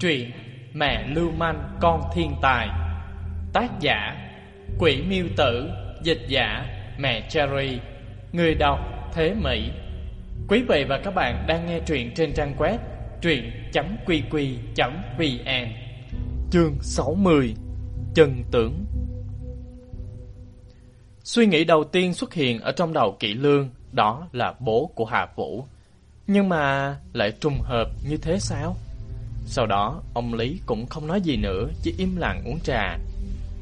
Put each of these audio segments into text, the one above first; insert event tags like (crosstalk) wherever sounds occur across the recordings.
Truyện Mẹ Lưu Manh, Con Thiên Tài. Tác giả, Quỷ Miêu Tử. Dịch giả, Mẹ Cherry. Người đọc, Thế Mỹ. Quý vị và các bạn đang nghe truyện trên trang web truyện.qq.vn Chương 60 Chân tưởng Suy nghĩ đầu tiên xuất hiện ở trong đầu Kỷ lương, Đó là bố của Hà Vũ. Nhưng mà lại trùng hợp như thế sao? Sau đó, ông Lý cũng không nói gì nữa, chỉ im lặng uống trà.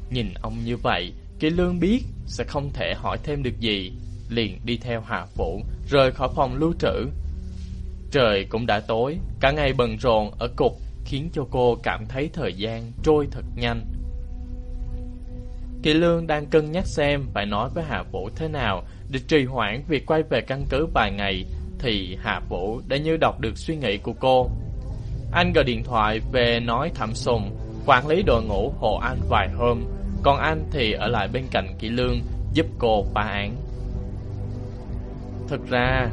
Nhìn ông như vậy, Kỳ Lương biết sẽ không thể hỏi thêm được gì, liền đi theo Hà Vũ, rời khỏi phòng lưu trữ. Trời cũng đã tối, cả ngày bận rộn ở cục khiến cho cô cảm thấy thời gian trôi thật nhanh. Kỳ Lương đang cân nhắc xem phải nói với Hà Vũ thế nào để trì hoãn việc quay về căn cứ vài ngày, thì Hà Vũ đã như đọc được suy nghĩ của cô. Anh gọi điện thoại về nói Thẩm Sùng quản lý đội ngũ hộ anh vài hôm, còn anh thì ở lại bên cạnh Kỷ Lương giúp cô phá án. Thực ra,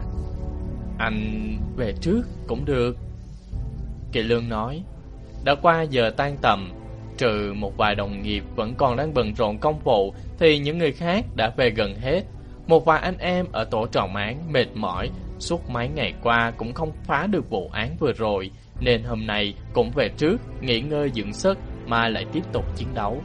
anh về trước cũng được. Kỷ Lương nói, đã qua giờ tan tầm, trừ một vài đồng nghiệp vẫn còn đang bận rộn công vụ thì những người khác đã về gần hết. Một vài anh em ở tổ trọng án mệt mỏi suốt mấy ngày qua cũng không phá được vụ án vừa rồi nên hôm nay cũng về trước, nghỉ ngơi dưỡng sức, mà lại tiếp tục chiến đấu.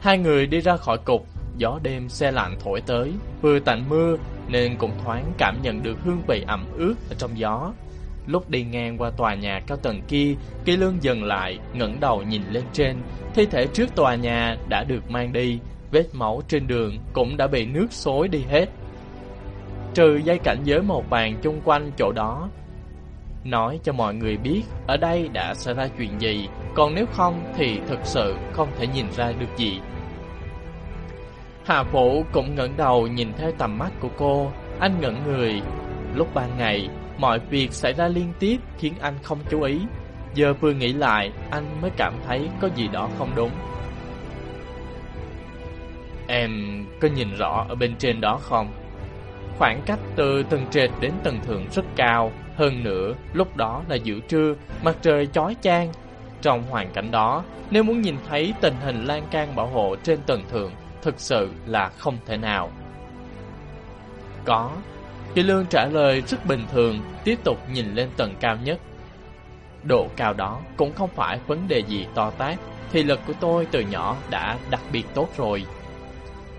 Hai người đi ra khỏi cục, gió đêm xe lạnh thổi tới, vừa tạnh mưa nên cũng thoáng cảm nhận được hương vị ẩm ướt ở trong gió. Lúc đi ngang qua tòa nhà cao tầng kia, Kỳ Lương dừng lại, ngẩng đầu nhìn lên trên, thi thể trước tòa nhà đã được mang đi, vết máu trên đường cũng đã bị nước xối đi hết. Trừ dây cảnh giới màu vàng chung quanh chỗ đó, nói cho mọi người biết ở đây đã xảy ra chuyện gì, còn nếu không thì thực sự không thể nhìn ra được gì. Hà Vũ cũng ngẩng đầu nhìn theo tầm mắt của cô, anh ngẩn người. Lúc ban ngày, mọi việc xảy ra liên tiếp khiến anh không chú ý. Giờ vừa nghĩ lại, anh mới cảm thấy có gì đó không đúng. Em có nhìn rõ ở bên trên đó không? Khoảng cách từ tầng trệt đến tầng thượng rất cao, hơn nữa, lúc đó là giữa trưa, mặt trời chói chang. Trong hoàn cảnh đó, nếu muốn nhìn thấy tình hình lan can bảo hộ trên tầng thượng, thực sự là không thể nào. Có. Kỳ Lương trả lời rất bình thường, tiếp tục nhìn lên tầng cao nhất. Độ cao đó cũng không phải vấn đề gì to tát, thì lực của tôi từ nhỏ đã đặc biệt tốt rồi.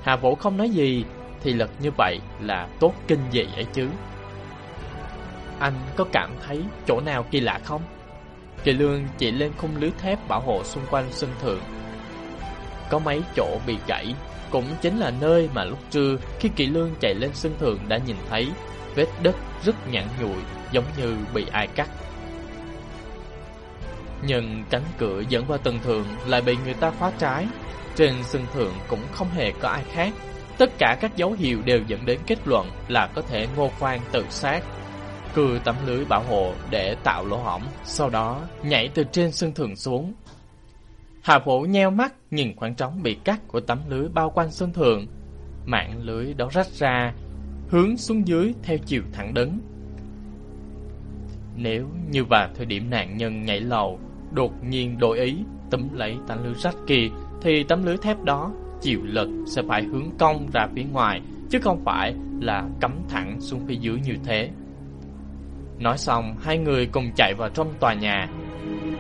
Hà Vũ không nói gì, thì lực như vậy là tốt kinh dị ấy chứ. Anh có cảm thấy chỗ nào kỳ lạ không? Kỳ lương chỉ lên khung lưới thép bảo hộ xung quanh sân thượng. Có mấy chỗ bị gãy, cũng chính là nơi mà lúc trưa khi kỳ lương chạy lên sân thượng đã nhìn thấy vết đất rất nhẵn nhụi giống như bị ai cắt. Nhưng cánh cửa dẫn vào tầng thượng lại bị người ta khóa trái. Trên sân thượng cũng không hề có ai khác. Tất cả các dấu hiệu đều dẫn đến kết luận là có thể ngô khoan tự sát cưa tấm lưới bảo hộ để tạo lỗ hỏng, sau đó nhảy từ trên sân thượng xuống. Hà Vũ nheo mắt nhìn khoảng trống bị cắt của tấm lưới bao quanh sân thượng. Mạng lưới đó rách ra, hướng xuống dưới theo chiều thẳng đứng. Nếu như vào thời điểm nạn nhân nhảy lầu, đột nhiên đổi ý, túm lấy tấm lưới rách kia, thì tấm lưới thép đó chịu lực sẽ phải hướng cong ra phía ngoài, chứ không phải là cắm thẳng xuống phía dưới như thế. Nói xong, hai người cùng chạy vào trong tòa nhà.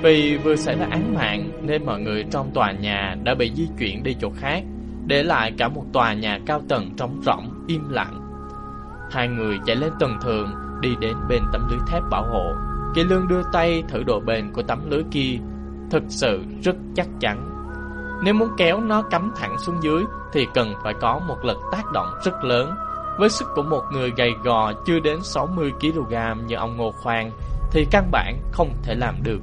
Vì vừa xảy ra án mạng nên mọi người trong tòa nhà đã bị di chuyển đi chỗ khác, để lại cả một tòa nhà cao tầng trống rỗng, im lặng. Hai người chạy lên tầng thượng, đi đến bên tấm lưới thép bảo hộ. Kỳ lương đưa tay thử độ bền của tấm lưới kia, thực sự rất chắc chắn. Nếu muốn kéo nó cắm thẳng xuống dưới thì cần phải có một lực tác động rất lớn với sức của một người gầy gò chưa đến 60kg như ông Ngô Khoan thì căn bản không thể làm được.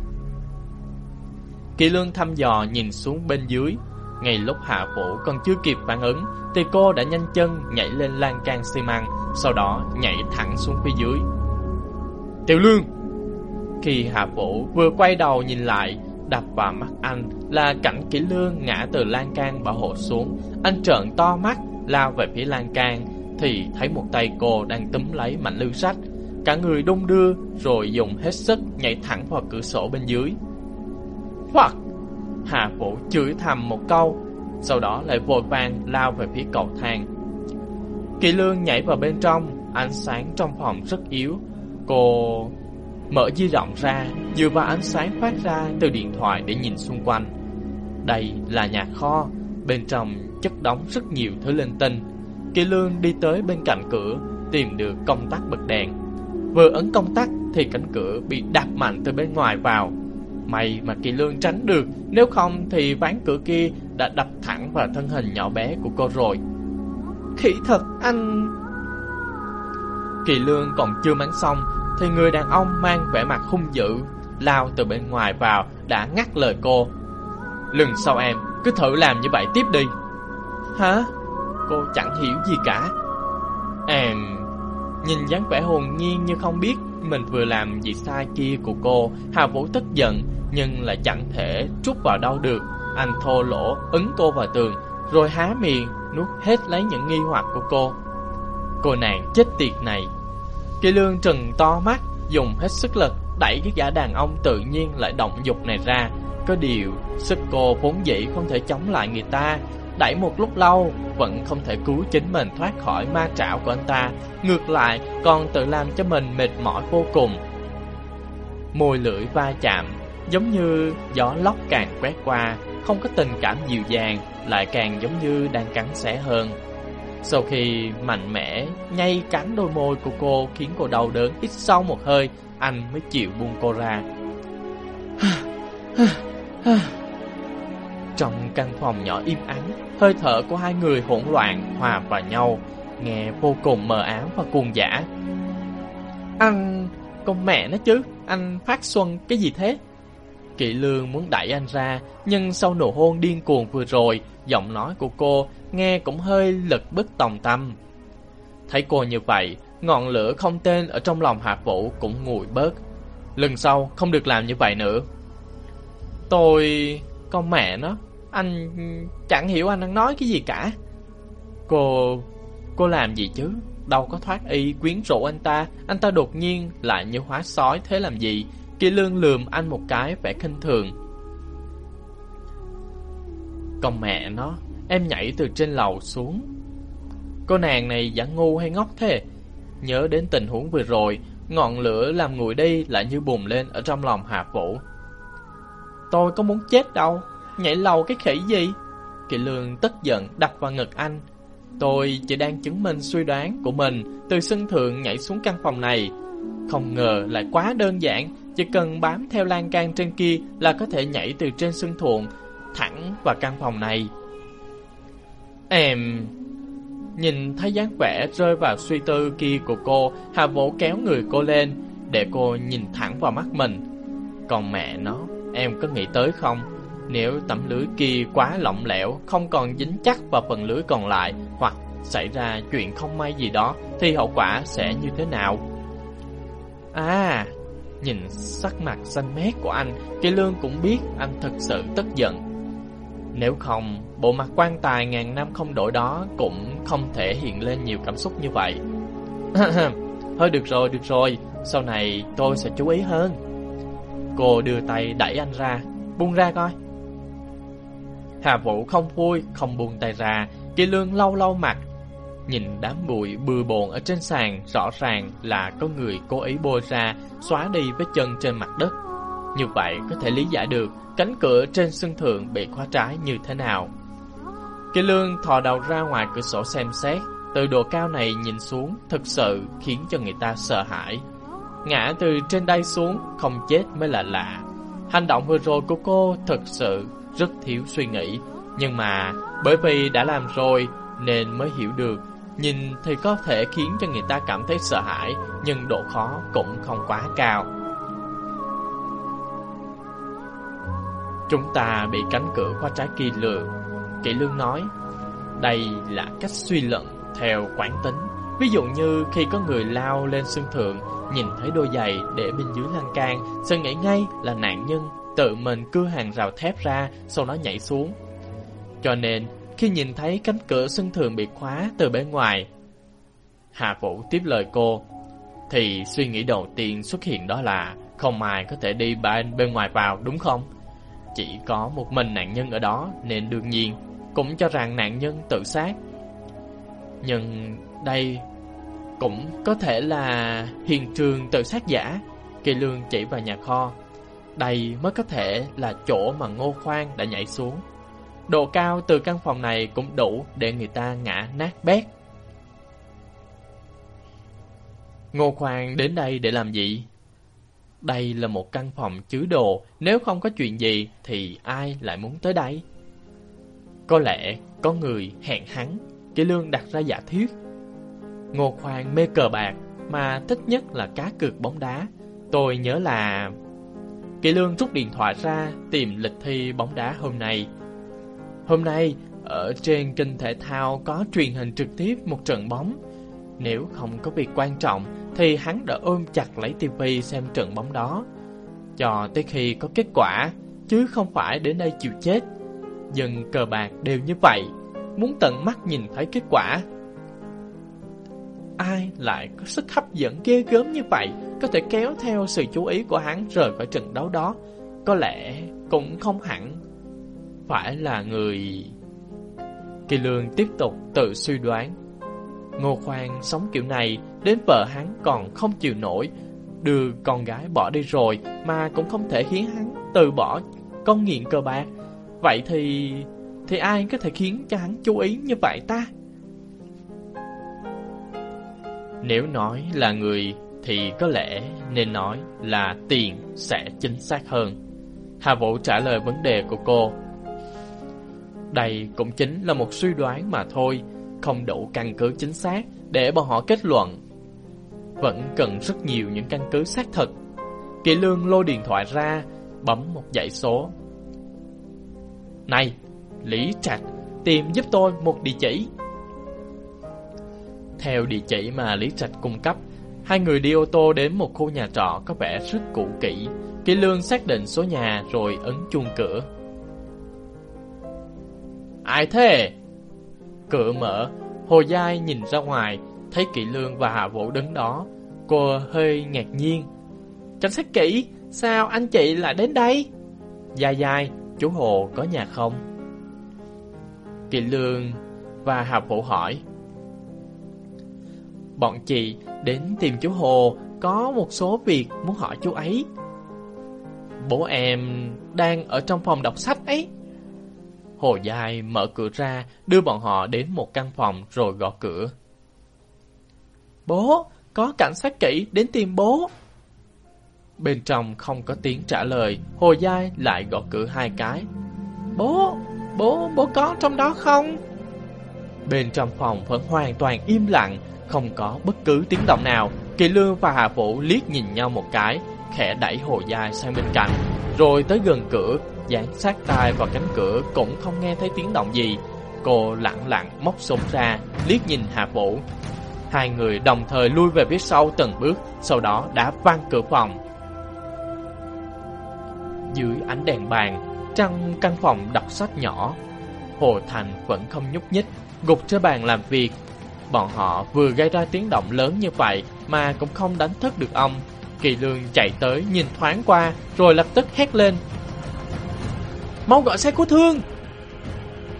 Kỳ lương thăm dò nhìn xuống bên dưới. Ngay lúc hạ vũ còn chưa kịp phản ứng thì cô đã nhanh chân nhảy lên lan can xi măng, sau đó nhảy thẳng xuống phía dưới. Tiểu lương! Khi hạ vũ vừa quay đầu nhìn lại, đập vào mắt anh là cảnh kỹ lương ngã từ lan can bảo hộ xuống. Anh trợn to mắt, lao về phía lan can, thì thấy một tay cô đang túm lấy mảnh lưu sách, cả người đung đưa rồi dùng hết sức nhảy thẳng vào cửa sổ bên dưới. Hoặc Hà Vũ chửi thầm một câu, sau đó lại vội vàng lao về phía cầu thang. Kỳ Lương nhảy vào bên trong, ánh sáng trong phòng rất yếu. Cô mở di động ra, dựa vào ánh sáng phát ra từ điện thoại để nhìn xung quanh. Đây là nhà kho, bên trong chất đóng rất nhiều thứ linh tinh. Kỳ Lương đi tới bên cạnh cửa, tìm được công tắc bật đèn. Vừa ấn công tắc thì cánh cửa bị đạp mạnh từ bên ngoài vào. May mà Kỳ Lương tránh được, nếu không thì ván cửa kia đã đập thẳng vào thân hình nhỏ bé của cô rồi. Khỉ thật, anh... Kỳ Lương còn chưa mắng xong, thì người đàn ông mang vẻ mặt hung dữ, lao từ bên ngoài vào, đã ngắt lời cô. Lần sau em, cứ thử làm như vậy tiếp đi. Hả? Cô chẳng hiểu gì cả. Em... Nhìn dáng vẻ hồn nhiên như không biết mình vừa làm gì sai kia của cô, Hà Vũ tức giận, nhưng lại chẳng thể trút vào đâu được. Anh thô lỗ, ấn cô vào tường, rồi há miệng, nuốt hết lấy những nghi hoặc của cô. Cô nàng chết tiệt này. Kỳ lương trừng to mắt, dùng hết sức lực, đẩy cái gã đàn ông tự nhiên lại động dục này ra. Có điều, sức cô vốn dĩ không thể chống lại người ta, đẩy một lúc lâu vẫn không thể cứu chính mình thoát khỏi ma trảo của anh ta, ngược lại còn tự làm cho mình mệt mỏi vô cùng. Môi lưỡi va chạm, giống như gió lốc càng quét qua, không có tình cảm dịu dàng, lại càng giống như đang cắn xé hơn. Sau khi mạnh mẽ nhay cắn đôi môi của cô khiến cô đau đớn ít sau một hơi, anh mới chịu buông cô ra. Trong căn phòng nhỏ im ắng, hơi thở của hai người hỗn loạn hòa vào nhau, nghe vô cùng mờ ám và cuồng dã. Anh, con mẹ nó chứ, anh phát xuân cái gì thế? Kỵ lương muốn đẩy anh ra, nhưng sau nụ hôn điên cuồng vừa rồi, giọng nói của cô nghe cũng hơi lật bức tòng tâm. Thấy cô như vậy, ngọn lửa không tên ở trong lòng Hạ Vũ cũng nguội bớt. Lần sau không được làm như vậy nữa. Tôi con mẹ nó, anh chẳng hiểu anh đang nói cái gì cả. Cô... cô làm gì chứ? Đâu có thoát y quyến rũ anh ta, anh ta đột nhiên lại như hóa sói thế làm gì? Kỳ lương lườm anh một cái vẻ khinh thường. Con mẹ nó, em nhảy từ trên lầu xuống. Cô nàng này giả ngu hay ngốc thế? Nhớ đến tình huống vừa rồi, ngọn lửa làm nguội đi lại như bùng lên ở trong lòng hạ Vũ. Tôi có muốn chết đâu, nhảy lầu cái khỉ gì? Kỳ lương tức giận đập vào ngực anh. Tôi chỉ đang chứng minh suy đoán của mình từ sân thượng nhảy xuống căn phòng này. Không ngờ lại quá đơn giản, chỉ cần bám theo lan can trên kia là có thể nhảy từ trên sân thượng thẳng vào căn phòng này. Em... Nhìn thấy dáng vẻ rơi vào suy tư kia của cô, Hà Vũ kéo người cô lên, để cô nhìn thẳng vào mắt mình. Còn mẹ nó, em có nghĩ tới không? Nếu tấm lưới kia quá lỏng lẻo, không còn dính chắc vào phần lưới còn lại, hoặc xảy ra chuyện không may gì đó, thì hậu quả sẽ như thế nào? À, nhìn sắc mặt xanh mét của anh, Kỳ Lương cũng biết anh thật sự tức giận. Nếu không, bộ mặt quan tài ngàn năm không đổi đó cũng không thể hiện lên nhiều cảm xúc như vậy. (coughs) Thôi được rồi, được rồi, sau này tôi sẽ chú ý hơn. Cô đưa tay đẩy anh ra, buông ra coi. Hà Vũ không vui, không buông tay ra, Kỳ Lương lâu lâu mặt. Nhìn đám bụi bừa bộn ở trên sàn, rõ ràng là có người cố ý bôi ra, xóa đi vết chân trên mặt đất. Như vậy có thể lý giải được cánh cửa trên sân thượng bị khóa trái như thế nào. Kỳ Lương thò đầu ra ngoài cửa sổ xem xét, từ độ cao này nhìn xuống thực sự khiến cho người ta sợ hãi. Ngã từ trên đây xuống, không chết mới là lạ. Hành động vừa rồi của cô thật sự rất thiếu suy nghĩ, nhưng mà bởi vì đã làm rồi nên mới hiểu được. Nhìn thì có thể khiến cho người ta cảm thấy sợ hãi, nhưng độ khó cũng không quá cao. Chúng ta bị cánh cửa khóa trái kia lừa. Kỷ lương nói, đây là cách suy luận theo quán tính. Ví dụ như khi có người lao lên sân thượng, nhìn thấy đôi giày để bên dưới lan can, sẽ nghĩ ngay là nạn nhân tự mình cưa hàng rào thép ra, sau đó nhảy xuống. Cho nên, khi nhìn thấy cánh cửa sân thượng bị khóa từ bên ngoài, Hà Vũ tiếp lời cô, thì suy nghĩ đầu tiên xuất hiện đó là không ai có thể đi bên bên ngoài vào đúng không? Chỉ có một mình nạn nhân ở đó nên đương nhiên cũng cho rằng nạn nhân tự sát. Nhưng đây cũng có thể là hiện trường tự sát giả. Kỳ lương chỉ vào nhà kho. Đây mới có thể là chỗ mà Ngô Khoan đã nhảy xuống. Độ cao từ căn phòng này cũng đủ để người ta ngã nát bét. Ngô Khoan đến đây để làm gì? Đây là một căn phòng chứa đồ, nếu không có chuyện gì thì ai lại muốn tới đây? Có lẽ có người hẹn hắn, Kỳ Lương đặt ra giả thuyết. Ngô Khoan mê cờ bạc, mà thích nhất là cá cược bóng đá. Tôi nhớ là... Kỳ Lương rút điện thoại ra tìm lịch thi bóng đá hôm nay. Hôm nay, ở trên kênh thể thao có truyền hình trực tiếp một trận bóng. Nếu không có việc quan trọng thì hắn đã ôm chặt lấy tivi xem trận bóng đó. Cho tới khi có kết quả, chứ không phải đến đây chịu chết. Dân cờ bạc đều như vậy, muốn tận mắt nhìn thấy kết quả. Ai lại có sức hấp dẫn ghê gớm như vậy, có thể kéo theo sự chú ý của hắn rời khỏi trận đấu đó? Có lẽ cũng không hẳn phải là người... Kỳ lương tiếp tục tự suy đoán Ngô Khoan sống kiểu này, đến vợ hắn còn không chịu nổi, đưa con gái bỏ đi rồi mà cũng không thể khiến hắn từ bỏ con nghiện cờ bạc. Vậy thì... thì ai có thể khiến cho hắn chú ý như vậy ta? Nếu nói là người thì có lẽ nên nói là tiền sẽ chính xác hơn. Hà Vũ trả lời vấn đề của cô. Đây cũng chính là một suy đoán mà thôi, không đủ căn cứ chính xác để bọn họ kết luận. Vẫn cần rất nhiều những căn cứ xác thực. Kỳ lương lôi điện thoại ra, bấm một dãy số. Này, Lý Trạch, tìm giúp tôi một địa chỉ. Theo địa chỉ mà Lý Trạch cung cấp, hai người đi ô tô đến một khu nhà trọ có vẻ rất cũ kỹ. Kỳ lương xác định số nhà rồi ấn chuông cửa. Ai thế? Cửa mở, Hồ Giai nhìn ra ngoài, thấy Kỵ Lương và Hạ Vũ đứng đó. Cô hơi ngạc nhiên. Cảnh sát kỹ, sao anh chị lại đến đây? Giai Giai, chú Hồ có nhà không? Kỵ Lương và Hạ Vũ hỏi. Bọn chị đến tìm chú Hồ có một số việc muốn hỏi chú ấy. Bố em đang ở trong phòng đọc sách ấy. Hồ Giai mở cửa ra, đưa bọn họ đến một căn phòng rồi gõ cửa. Bố, có cảnh sát kỹ đến tìm bố. Bên trong không có tiếng trả lời, Hồ Giai lại gõ cửa hai cái. Bố, bố, bố có trong đó không? Bên trong phòng vẫn hoàn toàn im lặng, không có bất cứ tiếng động nào. Kỳ Lương và Hà Vũ liếc nhìn nhau một cái, khẽ đẩy Hồ Giai sang bên cạnh, rồi tới gần cửa, dán sát tai vào cánh cửa cũng không nghe thấy tiếng động gì. Cô lặng lặng móc súng ra, liếc nhìn hà Vũ. Hai người đồng thời lui về phía sau từng bước, sau đó đã văng cửa phòng. Dưới ánh đèn bàn, trong căn phòng đọc sách nhỏ, Hồ Thành vẫn không nhúc nhích, gục trên bàn làm việc. Bọn họ vừa gây ra tiếng động lớn như vậy mà cũng không đánh thức được ông. Kỳ Lương chạy tới nhìn thoáng qua rồi lập tức hét lên. Mau gọi xe cứu thương!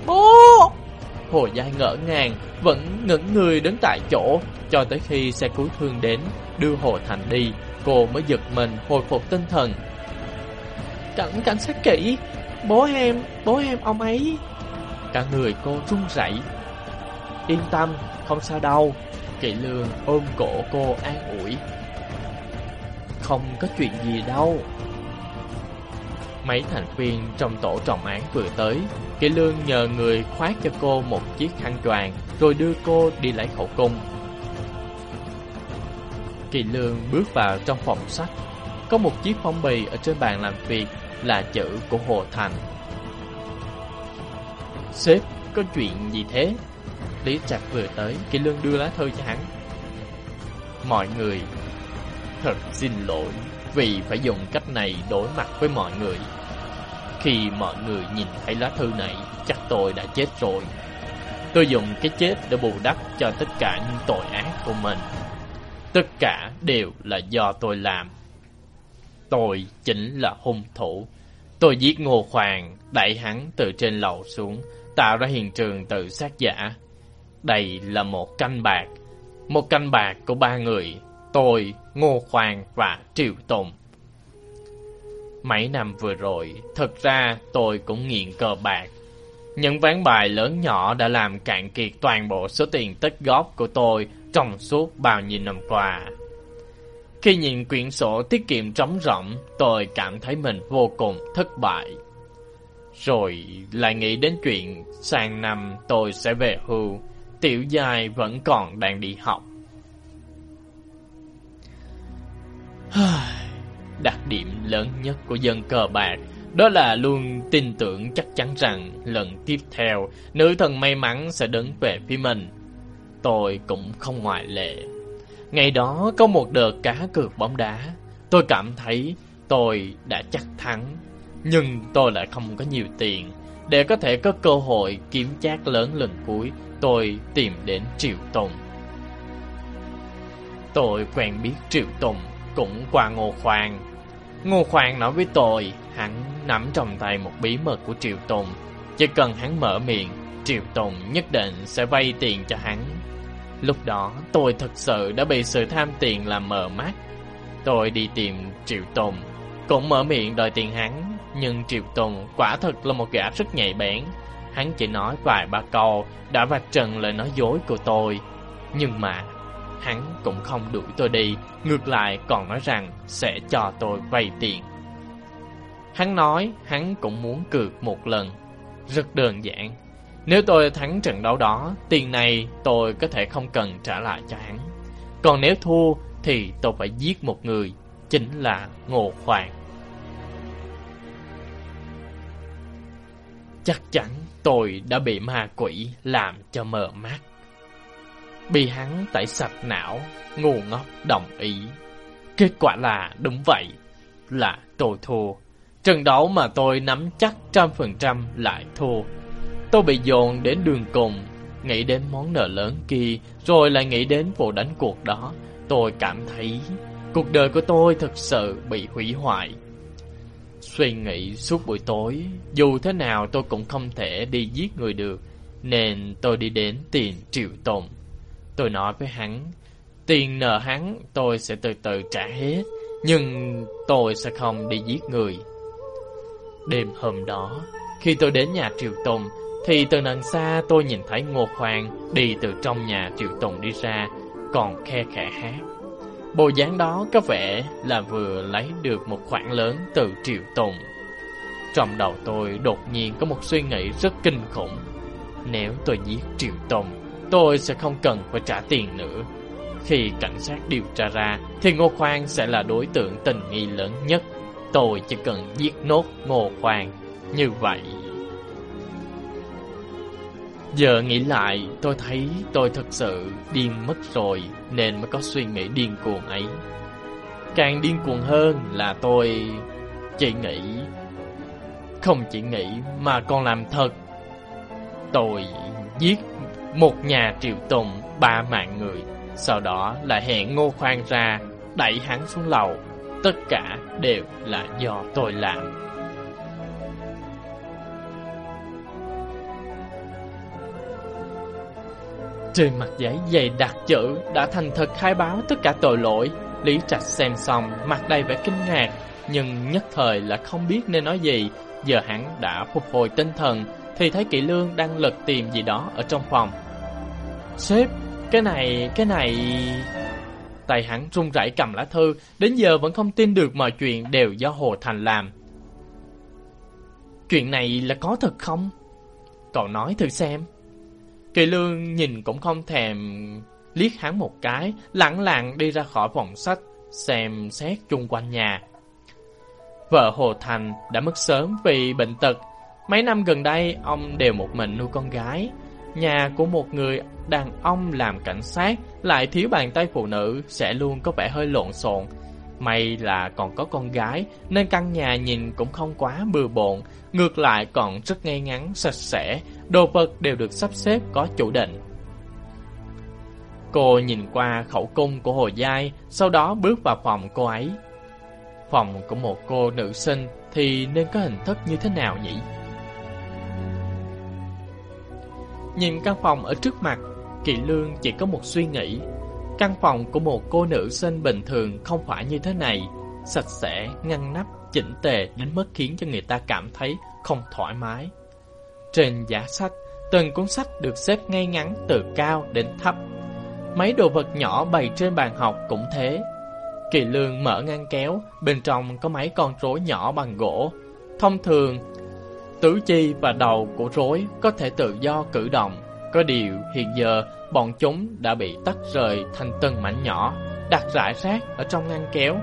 Bố! Hồ Giai ngỡ ngàng Vẫn ngẩn người đứng tại chỗ Cho tới khi xe cứu thương đến Đưa Hồ Thành đi Cô mới giật mình hồi phục tinh thần. Cảnh cảnh sát kỹ Bố em, bố em ông ấy. Cả người cô run rẩy Yên tâm, không sao đâu. Kỵ lương ôm cổ cô an ủi. Không có chuyện gì đâu. Mấy thành viên trong tổ trọng án vừa tới Kỷ Lương nhờ người khoát cho cô một chiếc khăn choàng Rồi đưa cô đi lấy khẩu cung. Kỳ Lương bước vào trong phòng sách. Có một chiếc phong bì ở trên bàn làm việc Là chữ của Hồ Thành. Sếp, có chuyện gì thế? Lý Trạch vừa tới Kỳ Lương đưa lá thư cho hắn Mọi người Thật xin lỗi vì phải dùng cách này đối mặt với mọi người. Khi mọi người nhìn thấy lá thư này, chắc tôi đã chết rồi. Tôi dùng cái chết để bù đắp cho tất cả những tội ác của mình. tất cả đều là do tôi làm. Tôi chính là hung thủ. Tôi giết Ngô Hoàng, đẩy hắn từ trên lầu xuống, tạo ra hiện trường tự sát giả. Đây là một canh bạc, một canh bạc của ba người, tôi, Ngô Hoàng và Triệu Tùng. Mấy năm vừa rồi, thật ra tôi cũng nghiện cờ bạc. Những ván bài lớn nhỏ đã làm cạn kiệt toàn bộ số tiền tích góp của tôi trong suốt bao nhiêu năm qua. Khi nhìn quyển sổ tiết kiệm trống rỗng, tôi cảm thấy mình vô cùng thất bại. Rồi lại nghĩ đến chuyện sang năm tôi sẽ về hưu, tiểu Dài vẫn còn đang đi học. (sighs) Đặc điểm lớn nhất của dân cờ bạc đó là luôn tin tưởng chắc chắn rằng lần tiếp theo nữ thần may mắn sẽ đứng về phía mình. Tôi cũng không ngoại lệ. Ngày đó có một đợt cá cược bóng đá. Tôi cảm thấy tôi đã chắc thắng. Nhưng tôi lại không có nhiều tiền. Để có thể có cơ hội kiếm chác lớn lần cuối, tôi tìm đến Triệu Tùng. Tôi quen biết Triệu Tùng cũng qua Ngô Khoan. Ngô Khoan nói với tôi, hắn nắm trong tay một bí mật của Triệu Tùng. Chỉ cần hắn mở miệng, Triệu Tùng nhất định sẽ vay tiền cho hắn. Lúc đó tôi thật sự đã bị sự tham tiền làm mờ mắt. Tôi đi tìm Triệu Tùng, cũng mở miệng đòi tiền hắn. Nhưng Triệu Tùng quả thật là một gã rất nhạy bén. Hắn chỉ nói vài ba câu đã vạch trần lời nói dối của tôi. Nhưng mà hắn cũng không đuổi tôi đi, ngược lại còn nói rằng sẽ cho tôi vay tiền. Hắn nói hắn cũng muốn cược một lần, rất đơn giản. Nếu tôi thắng trận đấu đó, tiền này tôi có thể không cần trả lại cho hắn. Còn nếu thua thì tôi phải giết một người, chính là Ngô Hoàng. Chắc chắn tôi đã bị ma quỷ làm cho mờ mắt. Bị hắn tẩy sạch não, ngu ngốc đồng ý. Kết quả là đúng vậy, là tôi thua. Trận đấu mà tôi nắm chắc trăm phần trăm lại thua. Tôi bị dồn đến đường cùng, nghĩ đến món nợ lớn kia, rồi lại nghĩ đến vụ đánh cuộc đó. Tôi cảm thấy cuộc đời của tôi thực sự bị hủy hoại. Suy nghĩ suốt buổi tối, dù thế nào tôi cũng không thể đi giết người được, nên tôi đi đến tiền triệu tồn. Tôi nói với hắn, tiền nợ hắn tôi sẽ từ từ trả hết, nhưng tôi sẽ không đi giết người. Đêm hôm đó, khi tôi đến nhà Triệu tồn, thì từ đằng xa tôi nhìn thấy Ngô Khoan đi từ trong nhà Triệu Tùng đi ra, còn khe khẽ hát. Bộ dáng đó có vẻ là vừa lấy được một khoản lớn từ Triệu Tùng. Trong đầu tôi đột nhiên có một suy nghĩ rất kinh khủng. Nếu tôi giết Triệu Tùng, tôi sẽ không cần phải trả tiền nữa. Khi cảnh sát điều tra ra, thì Ngô Khoan sẽ là đối tượng tình nghi lớn nhất. Tôi chỉ cần giết nốt Ngô Khoan. Như vậy Giờ nghĩ lại, tôi thấy tôi thật sự điên mất rồi nên mới có suy nghĩ điên cuồng ấy. Càng điên cuồng hơn là tôi chỉ nghĩ, không chỉ nghĩ mà còn làm thật. Tôi giết một nhà triệu tùng ba mạng người, sau đó là hẹn Ngô Khoan ra, đẩy hắn xuống lầu. Tất cả đều là do tôi làm. Trên mặt giấy dày đặc chữ đã thành thật khai báo tất cả tội lỗi. Lý Trạch xem xong, mặt đầy vẻ kinh ngạc, nhưng nhất thời là không biết nên nói gì. Giờ hắn đã phục hồi tinh thần, thì thấy Kỵ Lương đang lật tìm gì đó ở trong phòng. Sếp, cái này, cái này... Tay hắn run rẩy cầm lá thư, đến giờ vẫn không tin được mọi chuyện đều do Hồ Thành làm. Chuyện này là có thật không? Cậu nói thử xem. Kỳ lương nhìn cũng không thèm liếc hắn một cái, lặng lặng đi ra khỏi phòng sách, xem xét chung quanh nhà. Vợ Hồ Thành đã mất sớm vì bệnh tật. Mấy năm gần đây, ông đều một mình nuôi con gái. Nhà của một người đàn ông làm cảnh sát lại thiếu bàn tay phụ nữ sẽ luôn có vẻ hơi lộn xộn. May là còn có con gái nên căn nhà nhìn cũng không quá bừa bộn, ngược lại còn rất ngay ngắn, sạch sẽ, đồ vật đều được sắp xếp có chủ định. Cô nhìn qua khẩu cung của Hồ Giai, sau đó bước vào phòng cô ấy. Phòng của một cô nữ sinh thì nên có hình thức như thế nào nhỉ? Nhìn căn phòng ở trước mặt, Kỳ Lương chỉ có một suy nghĩ. Căn phòng của một cô nữ sinh bình thường không phải như thế này, sạch sẽ, ngăn nắp, chỉnh tề đến mức khiến cho người ta cảm thấy không thoải mái. Trên giá sách, từng cuốn sách được xếp ngay ngắn từ cao đến thấp. Mấy đồ vật nhỏ bày trên bàn học cũng thế. Kỳ lương mở ngăn kéo, bên trong có mấy con rối nhỏ bằng gỗ. Thông thường, tứ chi và đầu của rối có thể tự do cử động. Có điều, hiện giờ, bọn chúng đã bị tách rời thành từng mảnh nhỏ, đặt rải rác ở trong ngăn kéo,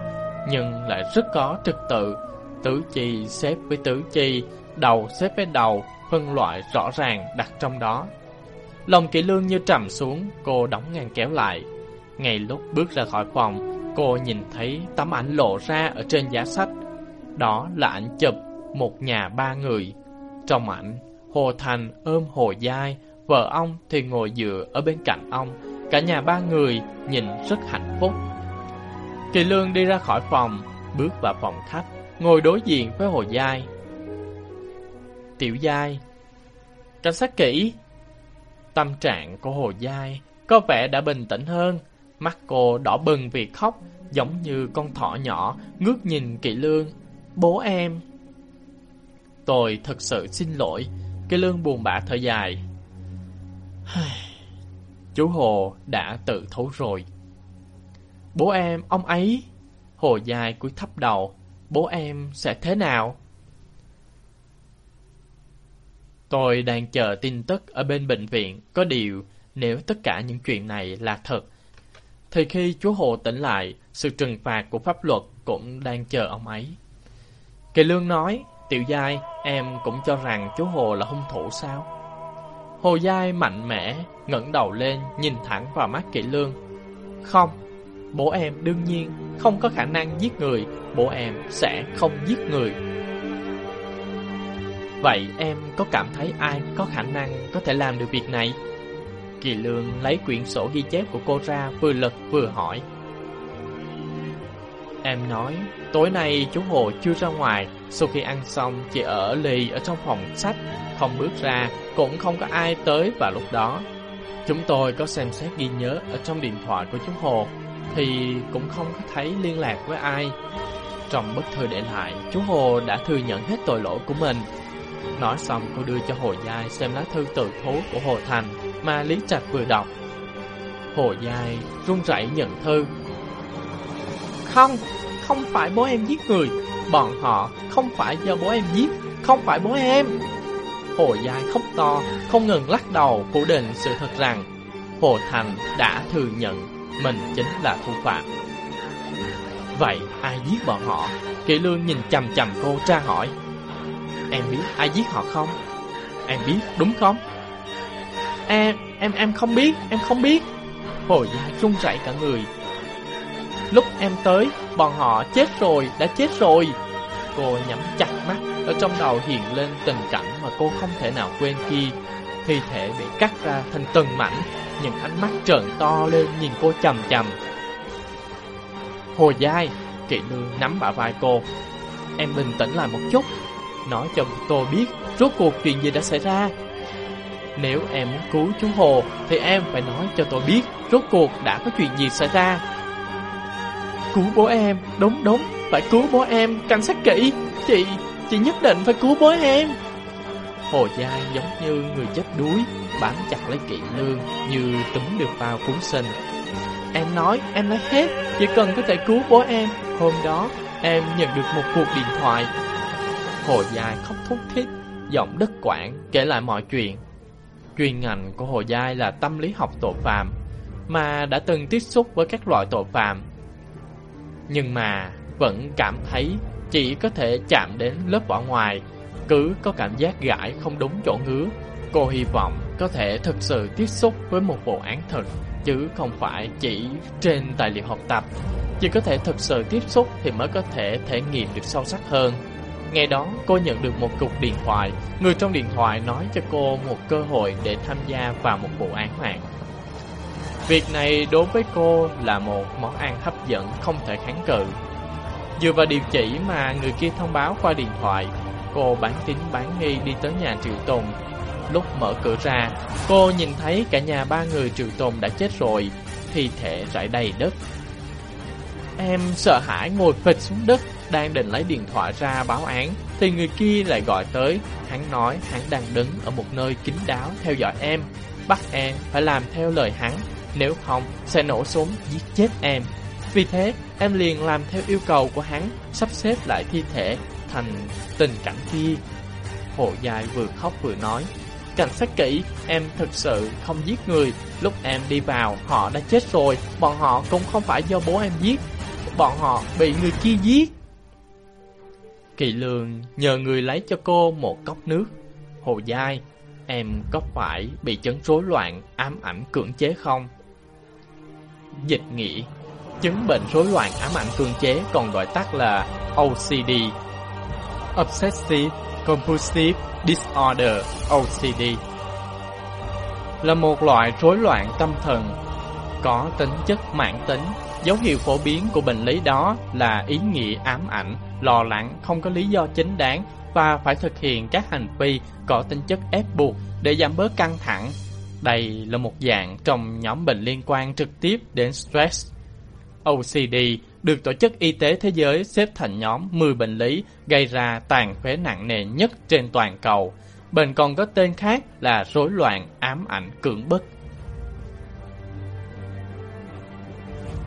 nhưng lại rất có trật tự. Tứ chi xếp với tứ chi, đầu xếp với đầu, phân loại rõ ràng đặt trong đó. Lòng kỹ lương như trầm xuống, cô đóng ngăn kéo lại. Ngay lúc bước ra khỏi phòng, cô nhìn thấy tấm ảnh lộ ra ở trên giá sách. Đó là ảnh chụp một nhà ba người. Trong ảnh, Hồ Thành ôm Hồ Giai, vợ ông thì ngồi dựa ở bên cạnh ông. Cả nhà ba người nhìn rất hạnh phúc. Kỳ Lương đi ra khỏi phòng, bước vào phòng khách, ngồi đối diện với Hồ Giai. Tiểu Giai Cảnh sát kỹ Tâm trạng của Hồ Giai có vẻ đã bình tĩnh hơn, mắt cô đỏ bừng vì khóc, giống như con thỏ nhỏ ngước nhìn kỳ Lương. Bố em. Tôi thật sự xin lỗi, kỳ Lương buồn bã thở dài. Chú Hồ đã tự thấu rồi. Bố em, ông ấy. Hồ dài cúi thấp đầu. Bố em sẽ thế nào? Tôi đang chờ tin tức ở bên bệnh viện. Có điều, nếu tất cả những chuyện này là thật, thì khi chú Hồ tỉnh lại, sự trừng phạt của pháp luật cũng đang chờ ông ấy. Kỳ Lương nói, Tiểu Giai, em cũng cho rằng chú Hồ là hung thủ sao? Hồ Giai mạnh mẽ, ngẩng đầu lên, nhìn thẳng vào mắt Kỳ Lương. Không, bố em đương nhiên không có khả năng giết người, bố em sẽ không giết người. Vậy em có cảm thấy ai có khả năng có thể làm được việc này? Kỳ Lương lấy quyển sổ ghi chép của cô ra vừa lật vừa hỏi. Em nói, tối nay chú Hồ chưa ra ngoài, sau khi ăn xong chỉ ở lì ở trong phòng sách, không bước ra, cũng không có ai tới vào lúc đó. Chúng tôi có xem xét ghi nhớ ở trong điện thoại của chú Hồ, thì cũng không có thấy liên lạc với ai. Trong bức thư để lại, chú Hồ đã thừa nhận hết tội lỗi của mình. Nói xong cô đưa cho Hồ Giai xem lá thư tự thú của Hồ Thành mà Lý Trạch vừa đọc. Hồ Giai run rẩy nhận thư. Không, không phải bố em giết người, bọn họ không phải do bố em giết, không phải bố em. Hồ Giai khóc to, không ngừng lắc đầu phủ định sự thật rằng Hồ Thành đã thừa nhận mình chính là thủ phạm. Vậy ai giết bọn họ? Kỵ Lương nhìn chầm chầm cô tra hỏi. Em biết ai giết họ không? Em biết đúng không? Em, em, em không biết, em không biết. Hồ Giai run rẩy cả người. Lúc em tới, bọn họ chết rồi, đã chết rồi. Cô nhắm chặt mắt, ở trong đầu hiện lên tình cảnh mà cô không thể nào quên kia. Thi thể bị cắt ra thành từng mảnh, những ánh mắt trợn to lên nhìn cô chầm chầm. Hồ Giai, Kỵ nương nắm bả vai cô. Em bình tĩnh lại một chút, nói cho tôi biết rốt cuộc chuyện gì đã xảy ra. Nếu em muốn cứu chú Hồ Thì em phải nói cho tôi biết Rốt cuộc đã có chuyện gì xảy ra Cứu bố em. Đúng đúng. Phải cứu bố em Cảnh sát kỹ. Chị Chị nhất định phải cứu bố em. Hồ Giai giống như người chết đuối Bám chặt lấy kỵ lương Như túm được vào cuốn sinh Em nói Em nói hết Chỉ cần có thể cứu bố em. Hôm đó Em nhận được một cuộc điện thoại. Hồ Giai khóc thúc thít Giọng đất quảng kể lại mọi chuyện. Chuyên ngành của Hồ Giai là tâm lý học tội phạm, mà đã từng tiếp xúc với các loại tội phạm. Nhưng mà vẫn cảm thấy chỉ có thể chạm đến lớp vỏ ngoài, cứ có cảm giác gãi không đúng chỗ ngứa. Cô hy vọng có thể thực sự tiếp xúc với một vụ án thật, chứ không phải chỉ trên tài liệu học tập. Chỉ có thể thực sự tiếp xúc thì mới có thể thể nghiệm được sâu sắc hơn. Ngày đó cô nhận được một cuộc điện thoại Người trong điện thoại nói cho cô một cơ hội để tham gia vào một vụ án mạng Việc này đối với cô là một món ăn hấp dẫn không thể kháng cự. Dựa vào địa chỉ mà người kia thông báo qua điện thoại, cô bán tín bán nghi đi tới nhà Triệu Tùng. Lúc mở cửa ra, cô nhìn thấy cả nhà ba người Triệu Tùng đã chết rồi, thi thể rải đầy đất. Em sợ hãi ngồi phịch xuống đất, đang định lấy điện thoại ra báo án, thì người kia lại gọi tới. Hắn nói hắn đang đứng ở một nơi kín đáo theo dõi em, bắt em phải làm theo lời hắn, nếu không sẽ nổ súng giết chết em. Vì thế, em liền làm theo yêu cầu của hắn, sắp xếp lại thi thể thành tình cảnh kia. Hồ dài vừa khóc vừa nói, cảnh sát kỹ, em thực sự không giết người. Lúc em đi vào, họ đã chết rồi, bọn họ cũng không phải do bố em giết, bọn họ bị người kia giết. Kỳ lương nhờ người lấy cho cô một cốc nước. Hồ dai, em có phải bị chấn rối loạn, ám ảnh cưỡng chế không? Dịch nghĩa, chứng bệnh rối loạn ám ảnh cưỡng chế còn gọi tắt là OCD. Obsessive Compulsive Disorder OCD là một loại rối loạn tâm thần có tính chất mãn tính Dấu hiệu phổ biến của bệnh lý đó là ý nghĩa ám ảnh, lo lắng, không có lý do chính đáng và phải thực hiện các hành vi có tính chất ép buộc để giảm bớt căng thẳng. Đây là một dạng trong nhóm bệnh liên quan trực tiếp đến stress. OCD được Tổ chức Y tế Thế giới xếp thành nhóm 10 bệnh lý gây ra tàn phế nặng nề nhất trên toàn cầu. Bệnh còn có tên khác là rối loạn ám ảnh cưỡng bức.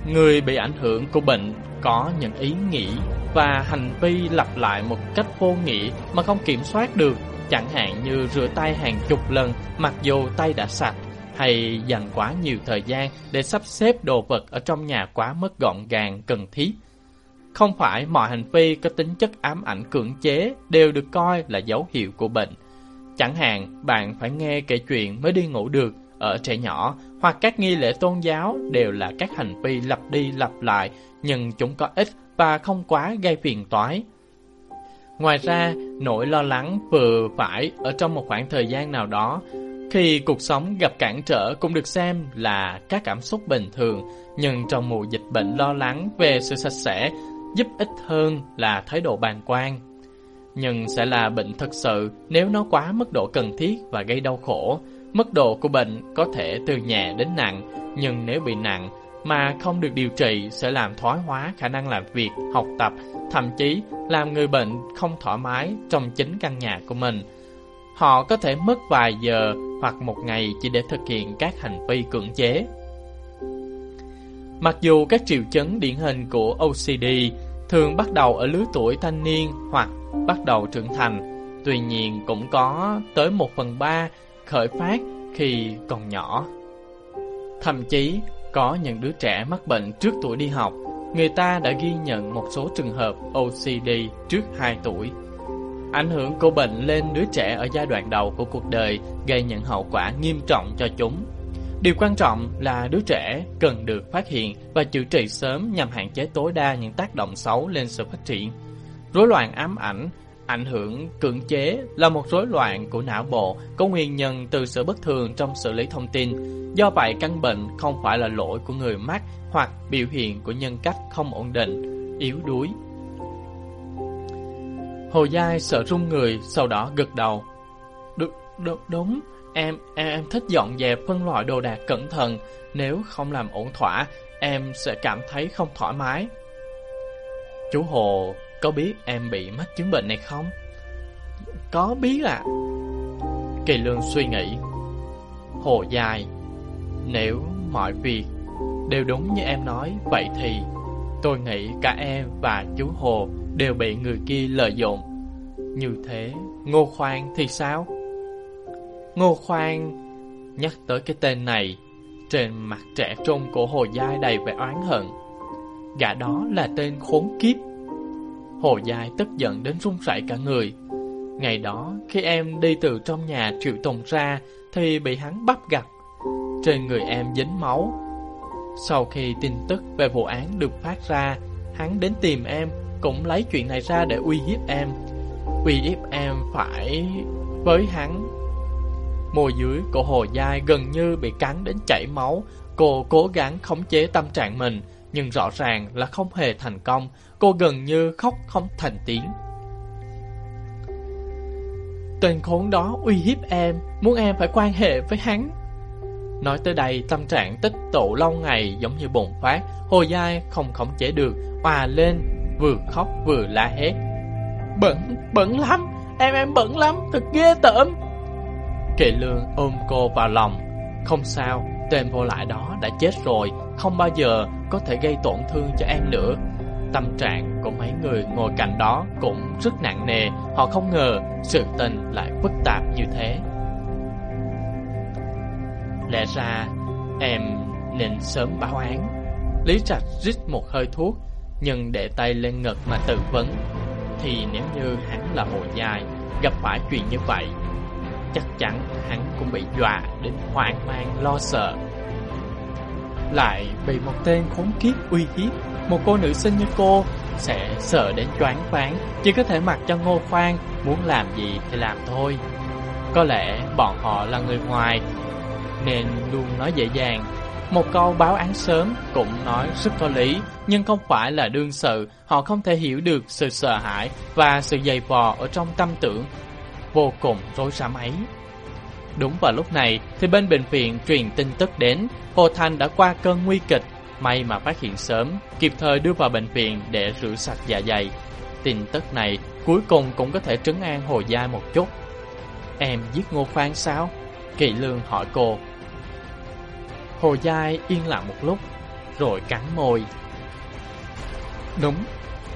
Người bị ảnh hưởng của bệnh có những ý nghĩ và hành vi lặp lại một cách vô nghĩa mà không kiểm soát được, chẳng hạn như rửa tay hàng chục lần mặc dù tay đã sạch, hay dành quá nhiều thời gian để sắp xếp đồ vật ở trong nhà quá mất gọn gàng cần thiết. Không phải mọi hành vi có tính chất ám ảnh cưỡng chế đều được coi là dấu hiệu của bệnh. Chẳng hạn, bạn phải nghe kể chuyện mới đi ngủ được ở trẻ nhỏ hoặc các nghi lễ tôn giáo đều là các hành vi lặp đi lặp lại nhưng chúng có ích và không quá gây phiền toái. Ngoài ra, nỗi lo lắng vừa phải ở trong một khoảng thời gian nào đó khi cuộc sống gặp cản trở cũng được xem là các cảm xúc bình thường, nhưng trong mùa dịch bệnh lo lắng về sự sạch sẽ giúp ích hơn là thái độ bàng quan. Nhưng sẽ là bệnh thật sự nếu nó quá mức độ cần thiết và gây đau khổ. Mức độ của bệnh có thể từ nhẹ đến nặng, nhưng nếu bị nặng mà không được điều trị sẽ làm thoái hóa khả năng làm việc, học tập, thậm chí làm người bệnh không thoải mái trong chính căn nhà của mình. Họ có thể mất vài giờ hoặc một ngày chỉ để thực hiện các hành vi cưỡng chế. Mặc dù các triệu chứng điển hình của OCD thường bắt đầu ở lứa tuổi thanh niên hoặc bắt đầu trưởng thành, tuy nhiên cũng có tới 1 phần 3 khởi phát khi còn nhỏ. Thậm chí, có những đứa trẻ mắc bệnh trước tuổi đi học, người ta đã ghi nhận một số trường hợp OCD trước 2 tuổi. Ảnh hưởng của bệnh lên đứa trẻ ở giai đoạn đầu của cuộc đời gây những hậu quả nghiêm trọng cho chúng. Điều quan trọng là đứa trẻ cần được phát hiện và chữa trị sớm nhằm hạn chế tối đa những tác động xấu lên sự phát triển. Rối loạn ám ảnh Ảnh hưởng cưỡng chế là một rối loạn của não bộ có nguyên nhân từ sự bất thường trong xử lý thông tin. Do vậy, căn bệnh không phải là lỗi của người mắc hoặc biểu hiện của nhân cách không ổn định, yếu đuối. Hồ Giai sợ run người, sau đó gật đầu. Được, được, đúng, em, em, em thích dọn dẹp phân loại đồ đạc cẩn thận. Nếu không làm ổn thỏa, em sẽ cảm thấy không thoải mái. Chú Hồ có biết em bị mắc chứng bệnh này không? Có biết ạ. À. Kỳ lương suy nghĩ. Hồ dài. Nếu mọi việc đều đúng như em nói, vậy thì tôi nghĩ cả em và chú Hồ đều bị người kia lợi dụng. Như thế, Ngô Khoan thì sao? Ngô Khoan nhắc tới cái tên này, trên mặt trẻ trung của Hồ Giai đầy vẻ oán hận. Gã đó là tên khốn kiếp Hồ Dài tức giận đến run rẩy cả người. Ngày đó, khi em đi từ trong nhà Triệu Tùng ra, thì bị hắn bắt gặp. Trên người em dính máu. Sau khi tin tức về vụ án được phát ra, hắn đến tìm em, cũng lấy chuyện này ra để uy hiếp em. Uy hiếp em phải với hắn. Môi dưới của Hồ Giai gần như bị cắn đến chảy máu, Cô cố gắng khống chế tâm trạng mình, nhưng rõ ràng là không hề thành công. Cô gần như khóc không thành tiếng. Tên khốn đó uy hiếp em, muốn em phải quan hệ với hắn. Nói tới đây, tâm trạng tích tụ lâu ngày giống như bồn phát, Hồ dai không khống chế được, hòa lên, vừa khóc vừa la hét. Bẩn, bẩn lắm, em em bẩn lắm, thật ghê tởm. Kỵ lương ôm cô vào lòng. Không sao, tên vô lại đó đã chết rồi, không bao giờ có thể gây tổn thương cho em nữa. Tâm trạng của mấy người ngồi cạnh đó cũng rất nặng nề, họ không ngờ sự tình lại phức tạp như thế. Lẽ ra em nên sớm báo án. Lý Trạch rít một hơi thuốc, nhưng để tay lên ngực mà tự vấn. Thì nếu như hắn là hồ dài, gặp phải chuyện như vậy, chắc chắn hắn cũng bị dọa đến hoang mang lo sợ. Lại bị một tên khốn kiếp uy hiếp, một cô nữ sinh như cô sẽ sợ đến choáng váng, chỉ có thể mặc cho ngô khoan, muốn làm gì thì làm thôi. Có lẽ bọn họ là người ngoài, nên luôn nói dễ dàng. Một câu báo án sớm cũng nói rất có lý, nhưng không phải là đương sự, họ không thể hiểu được sự sợ hãi và sự dày vò ở trong tâm tưởng vô cùng rối rắm ấy. Đúng vào lúc này thì bên bệnh viện truyền tin tức đến, Hồ thanh đã qua cơn nguy kịch, may mà phát hiện sớm, kịp thời đưa vào bệnh viện để rửa sạch dạ dày. Tin tức này cuối cùng cũng có thể trấn an Hồ Gia một chút. Em giết Ngô Khoan sao? Kỳ Lương hỏi cô. Hồ Giai yên lặng một lúc, rồi cắn môi. Đúng,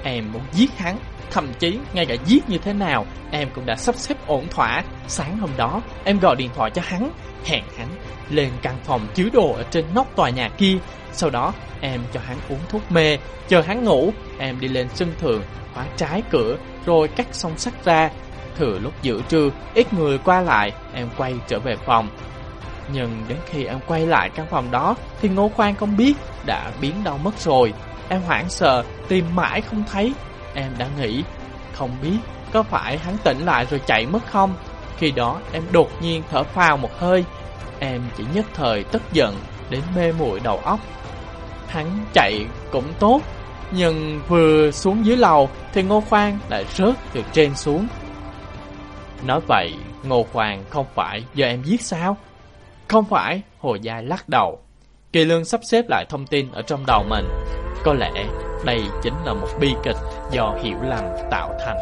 em muốn giết hắn, thậm chí ngay cả giết như thế nào, em cũng đã sắp xếp ổn thỏa. Sáng hôm đó, em gọi điện thoại cho hắn, hẹn hắn lên căn phòng chứa đồ ở trên nóc tòa nhà kia. Sau đó, em cho hắn uống thuốc mê, chờ hắn ngủ, em đi lên sân thượng, khóa trái cửa, rồi cắt song sắt ra. Thừa lúc giữa trưa, ít người qua lại, em quay trở về phòng, nhưng đến khi em quay lại căn phòng đó Thì Ngô Khoan không biết đã biến đâu mất rồi Em hoảng sợ Tìm mãi không thấy Em đã nghĩ. Không biết có phải hắn tỉnh lại rồi chạy mất không? Khi đó em đột nhiên thở phào một hơi. Em chỉ nhất thời tức giận Đến mê muội đầu óc. Hắn chạy cũng tốt Nhưng vừa xuống dưới lầu Thì Ngô Khoan lại rớt từ trên xuống. Nói vậy Ngô Khoan không phải do em giết sao? Không phải, Hồ Gia lắc đầu. Kỳ Lương sắp xếp lại thông tin ở trong đầu mình. Có lẽ đây chính là một bi kịch do hiểu lầm tạo thành.